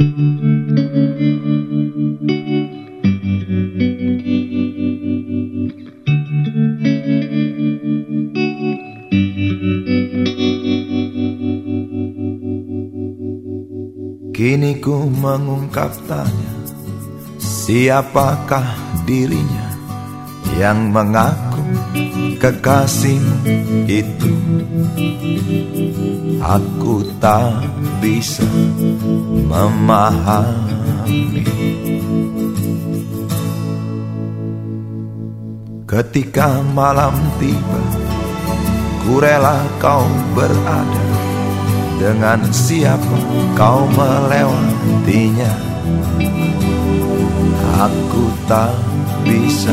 Kini ku mengungkap tanya Siapakah dirinya Yang mengaku kekasihmu itu. Aku tak bisa memahami. Ketika malam tiba Ku rela kau berada dengan siapa kau melewatinya. Aku tak bisa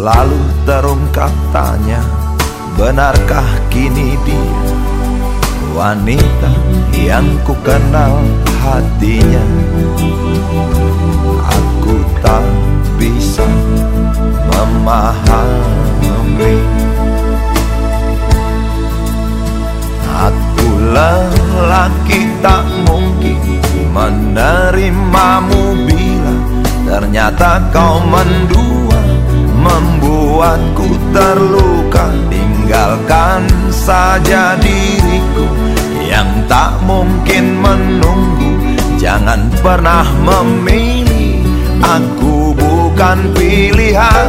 Selalu terungkap tanya Benarkah kini dia Wanita yang ku kenal hatinya? Aku tak bisa memahami. Aku lelaki tak mungkin menerimamu bila Ternyata kau mendua Membuatku terluka Tinggalkan saja diriku. Yang tak mungkin menunggu Jangan pernah memilih. Aku bukan pilihan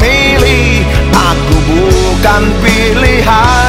high.